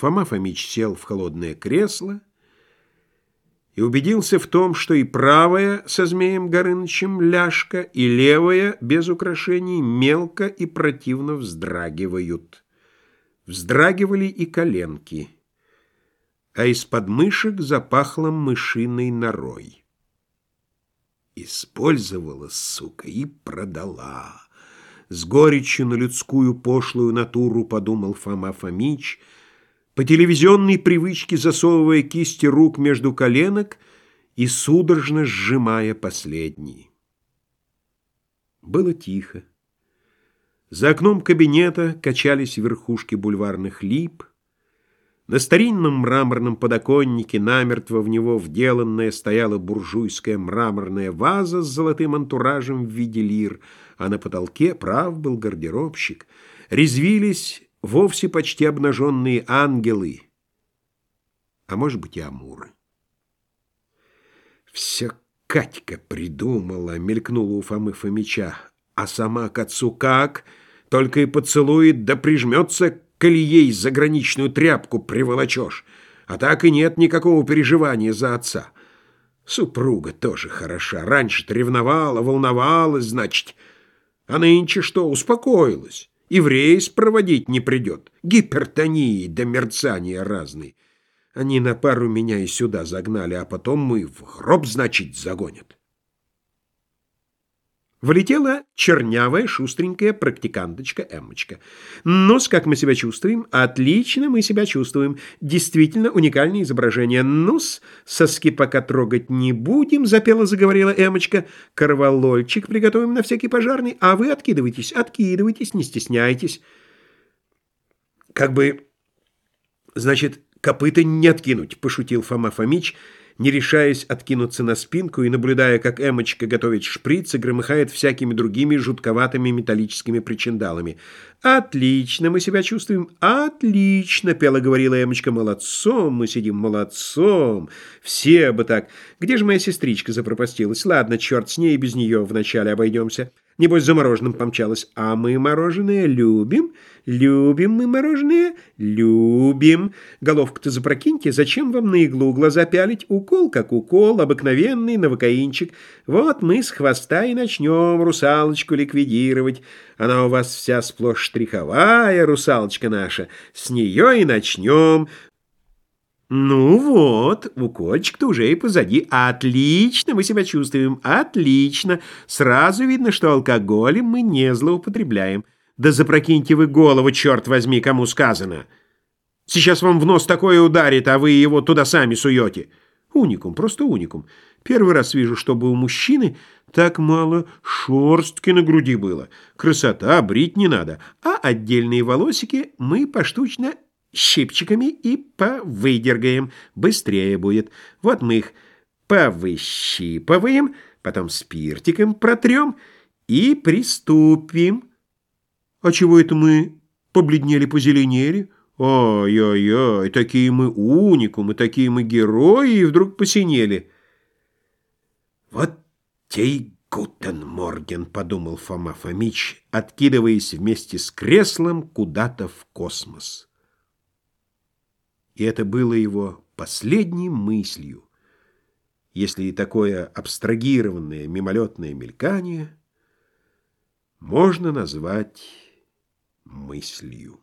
Фома Фомич сел в холодное кресло и убедился в том, что и правая со Змеем Горынычем ляжка, и левая, без украшений, мелко и противно вздрагивают. Вздрагивали и коленки, а из подмышек запахло мышиной норой. Использовала, сука, и продала. С горечью на людскую пошлую натуру подумал Фома Фомич — по телевизионной привычке засовывая кисти рук между коленок и судорожно сжимая последние. Было тихо. За окном кабинета качались верхушки бульварных лип. На старинном мраморном подоконнике, намертво в него вделанная, стояла буржуйская мраморная ваза с золотым антуражем в виде лир, а на потолке, прав был гардеробщик, резвились вовсе почти обнаженные ангелы, а может быть и амуры. Все Катька придумала, мелькнула у Фомы Фомича, а сама к отцу как, только и поцелует, да прижмется, коли ей заграничную тряпку приволочешь, а так и нет никакого переживания за отца. Супруга тоже хороша, раньше-то ревновала, волновалась, значит, а нынче что, успокоилась и в рейс проводить не придет. Гипертонии до мерцания разные. Они на пару меня и сюда загнали, а потом мы в гроб, значит, загонят. Влетела чернявая, шустренькая практиканточка Эммочка. «Ну-с, как мы себя чувствуем?» «Отлично мы себя чувствуем. Действительно уникальное изображение. Ну-с, соски пока трогать не будем», — запела, заговорила Эммочка. «Корвалольчик приготовим на всякий пожарный, а вы откидывайтесь, откидывайтесь, не стесняйтесь». «Как бы, значит, копыта не откинуть», — пошутил Фома Фомич, — не решаясь откинуться на спинку и наблюдая, как Эмочка готовит шприц и громыхает всякими другими жутковатыми металлическими причиндалами. «Отлично мы себя чувствуем, отлично!» — пела говорила Эмочка. «Молодцом мы сидим, молодцом! Все бы так! Где же моя сестричка запропастилась? Ладно, черт с ней, без нее вначале обойдемся». Небось, за мороженым помчалась. А мы мороженое любим, любим мы мороженое, любим. Головку-то запрокиньте, зачем вам на иглу глаза пялить? Укол как укол, обыкновенный новокаинчик. Вот мы с хвоста и начнем русалочку ликвидировать. Она у вас вся сплошь штриховая, русалочка наша. С нее и начнем. «Ну вот, укольчик-то уже и позади. Отлично мы себя чувствуем, отлично. Сразу видно, что алкоголем мы не злоупотребляем. Да запрокиньте вы голову, черт возьми, кому сказано. Сейчас вам в нос такое ударит, а вы его туда сами суете. Уникум, просто уникум. Первый раз вижу, чтобы у мужчины так мало шорстки на груди было. Красота, брить не надо. А отдельные волосики мы поштучно щипчиками и повыдергаем. Быстрее будет. Вот мы их повыщипываем, потом спиртиком протрем и приступим. А чего это мы побледнели, позеленели? Ой-ой-ой, такие мы уникумы, такие мы герои, и вдруг посинели. Вот те и Guten Morgen, подумал Фома Фомич, откидываясь вместе с креслом куда-то в космос и это было его последней мыслью, если и такое абстрагированное мимолетное мелькание можно назвать мыслью.